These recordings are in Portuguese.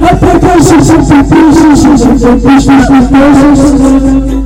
Até que eu sou sempre feliz, sempre feliz, sempre feliz, sempre feliz.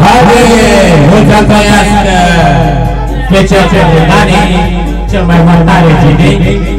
Alguém, outra conhece Bitch, up to the honey, to my one body, GD.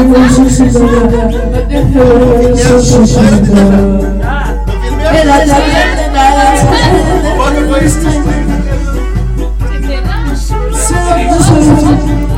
resucitará. Él ha